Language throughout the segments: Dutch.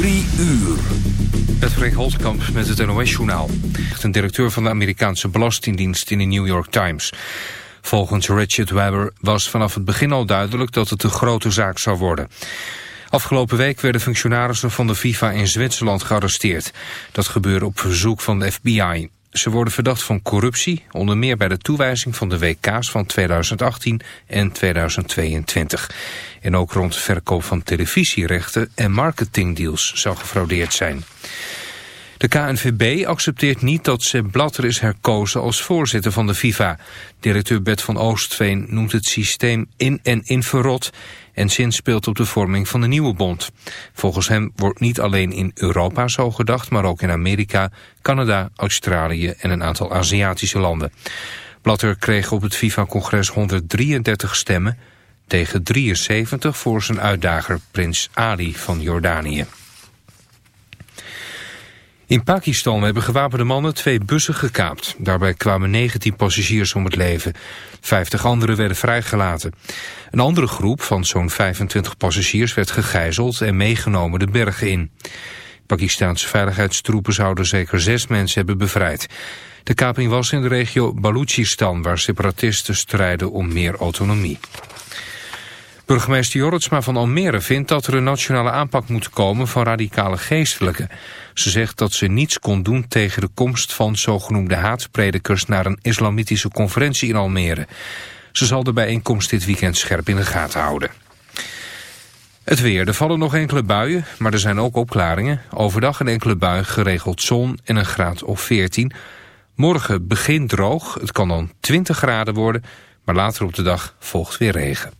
Drie uur. Freek Holtkamp met het NOS-journaal. Een directeur van de Amerikaanse Belastingdienst in de New York Times. Volgens Richard Weber was vanaf het begin al duidelijk dat het een grote zaak zou worden. Afgelopen week werden functionarissen van de FIFA in Zwitserland gearresteerd. Dat gebeurde op verzoek van de FBI. Ze worden verdacht van corruptie, onder meer bij de toewijzing van de WK's van 2018 en 2022. En ook rond verkoop van televisierechten en marketingdeals zou gefraudeerd zijn. De KNVB accepteert niet dat Sepp Blatter is herkozen als voorzitter van de FIFA. Directeur Bert van Oostveen noemt het systeem in- en in verrot en sinds speelt op de vorming van de nieuwe bond. Volgens hem wordt niet alleen in Europa zo gedacht, maar ook in Amerika, Canada, Australië en een aantal Aziatische landen. Blatter kreeg op het FIFA-congres 133 stemmen tegen 73 voor zijn uitdager Prins Ali van Jordanië. In Pakistan hebben gewapende mannen twee bussen gekaapt. Daarbij kwamen 19 passagiers om het leven. 50 anderen werden vrijgelaten. Een andere groep van zo'n 25 passagiers werd gegijzeld en meegenomen de bergen in. Pakistaanse veiligheidstroepen zouden zeker zes mensen hebben bevrijd. De kaping was in de regio Balochistan, waar separatisten strijden om meer autonomie. Burgemeester Jorritsma van Almere vindt dat er een nationale aanpak moet komen van radicale geestelijken. Ze zegt dat ze niets kon doen tegen de komst van zogenoemde haatpredikers naar een islamitische conferentie in Almere. Ze zal de bijeenkomst dit weekend scherp in de gaten houden. Het weer. Er vallen nog enkele buien, maar er zijn ook opklaringen. Overdag een enkele bui, geregeld zon en een graad of 14. Morgen begint droog. Het kan dan 20 graden worden, maar later op de dag volgt weer regen.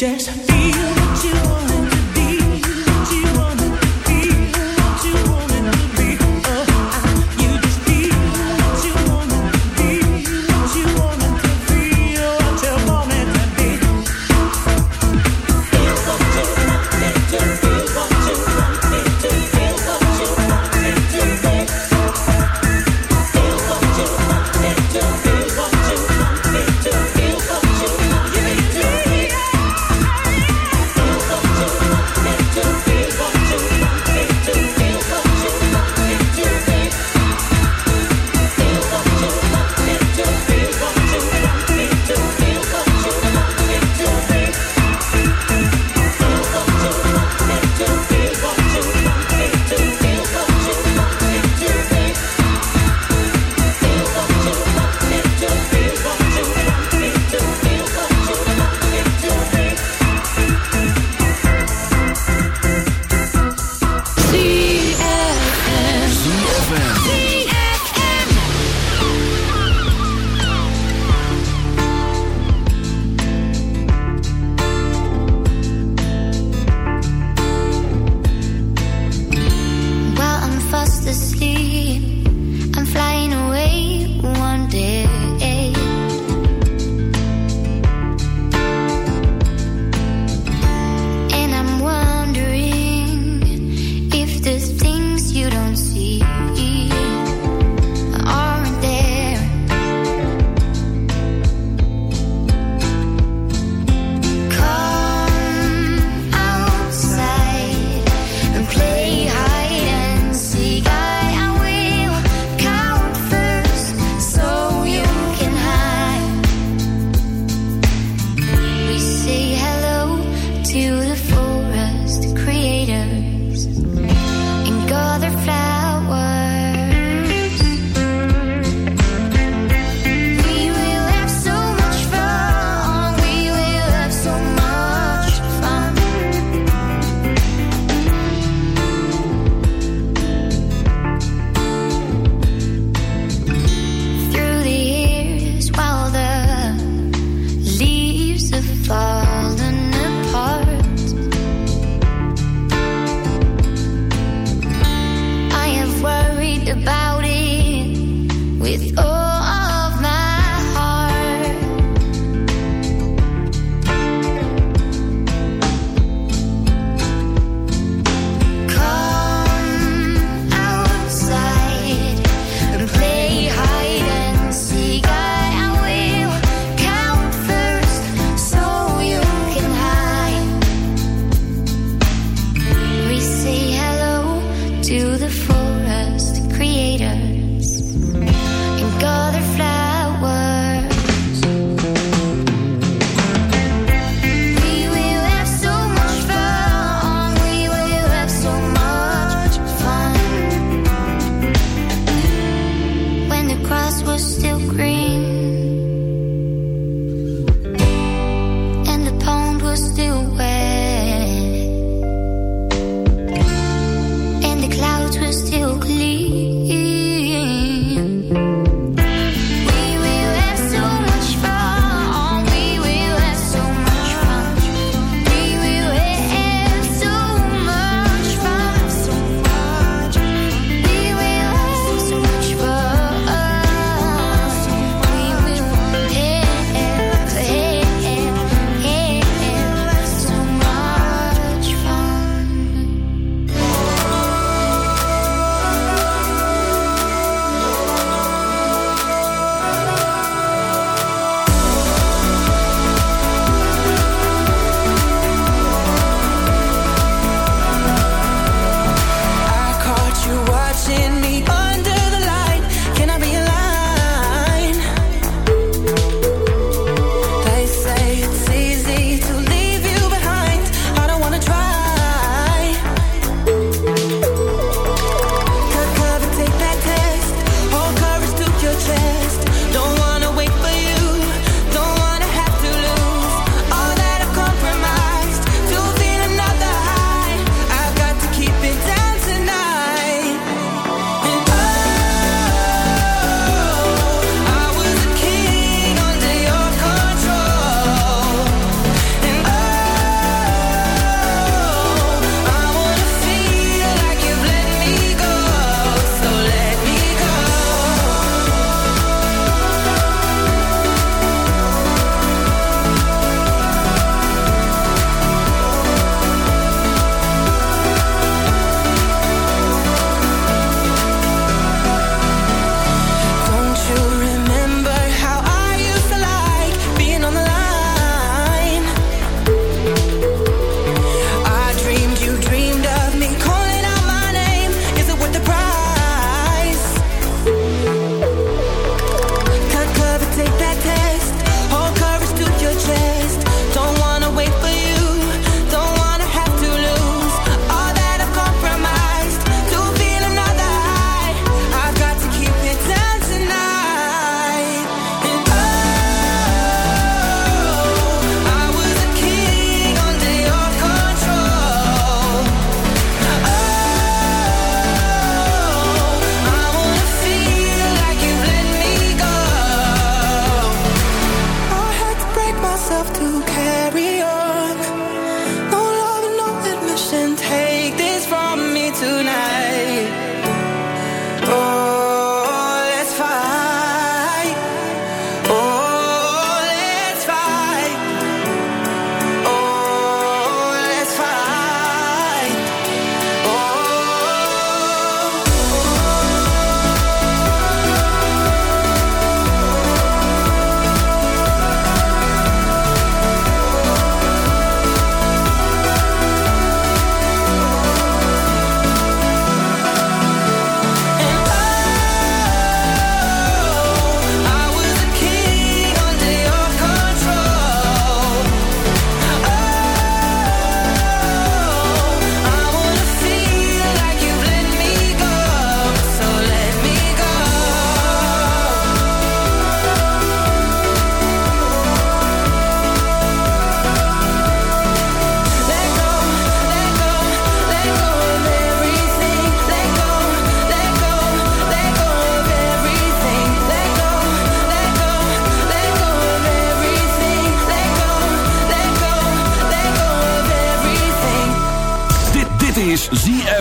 just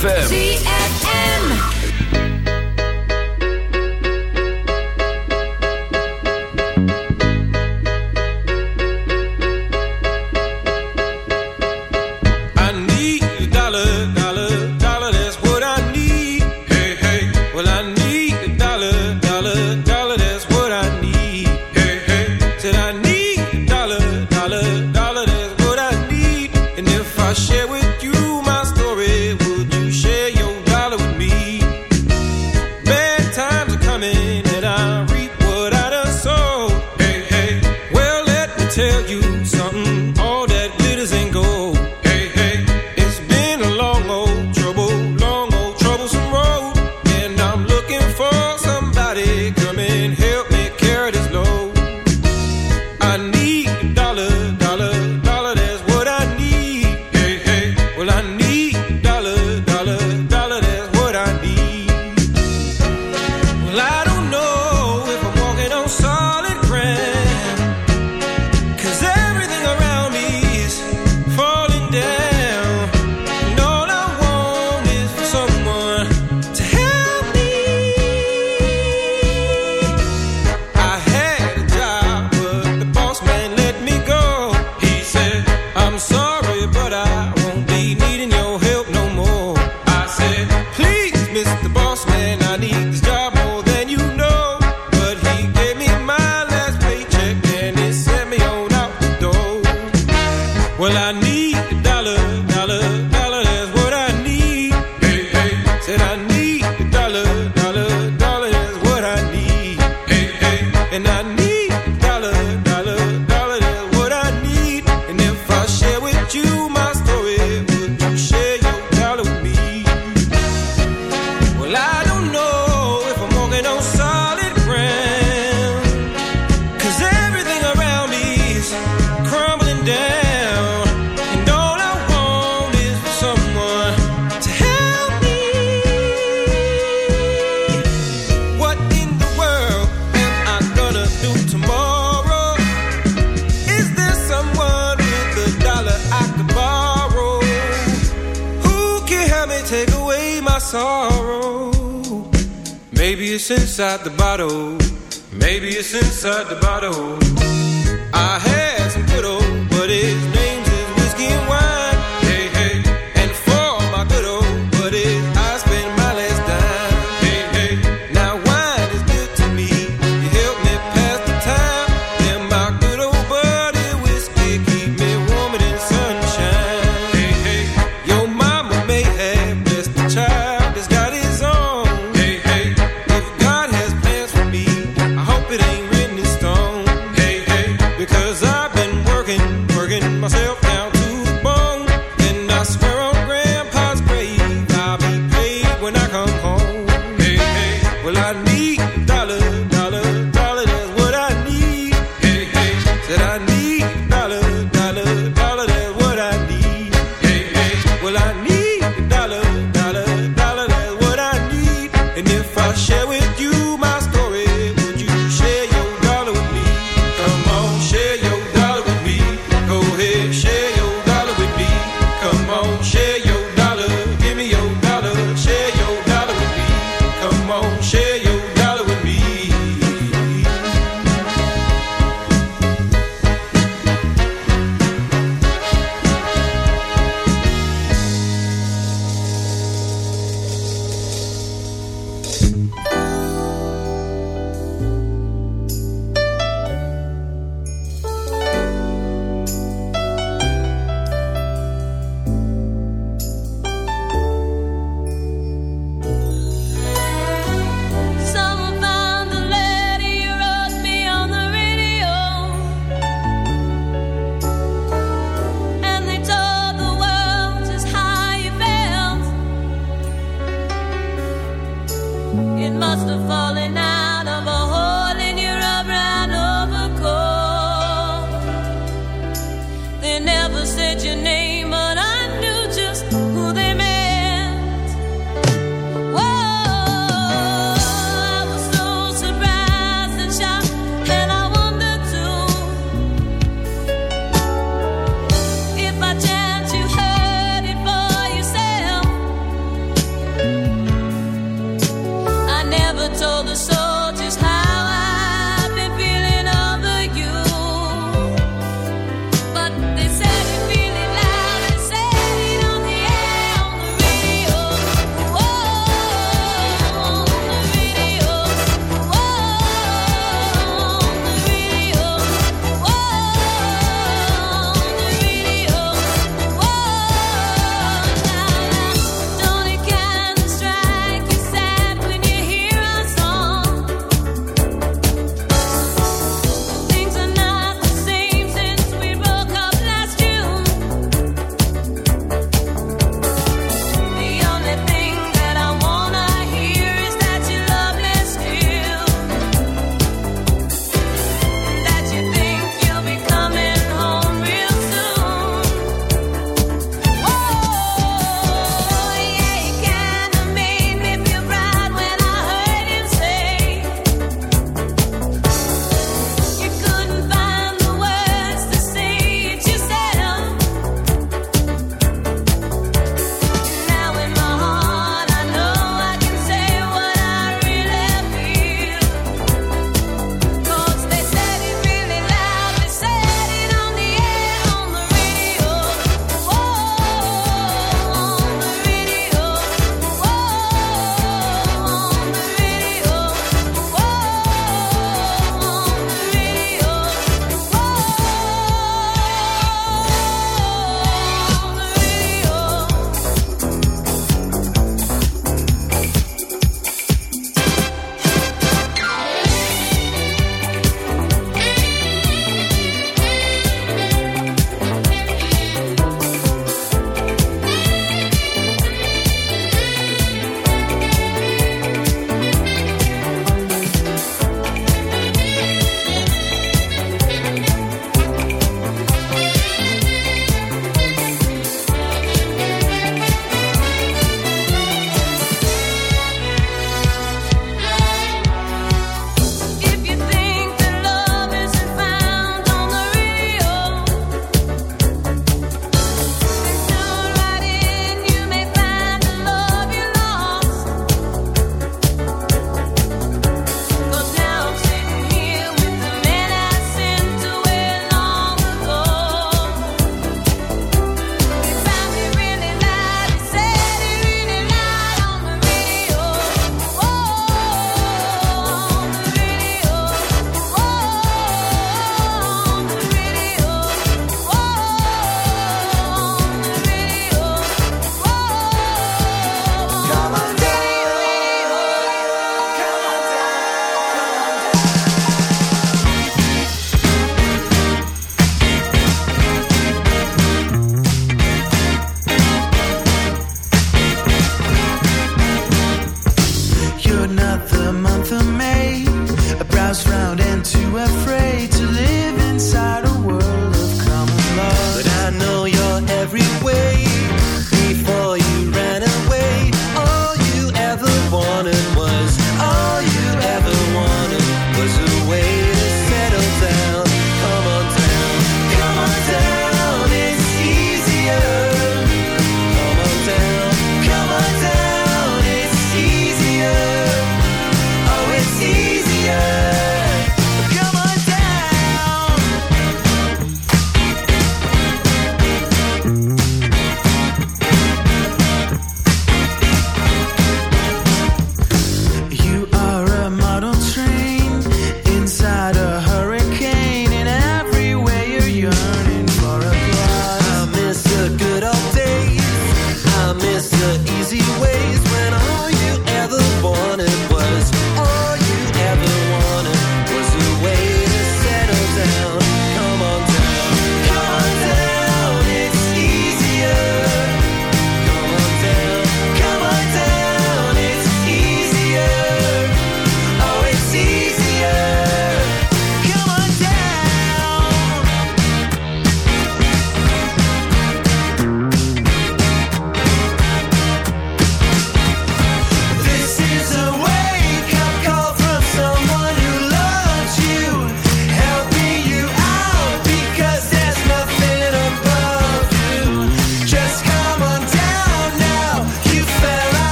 ZFM.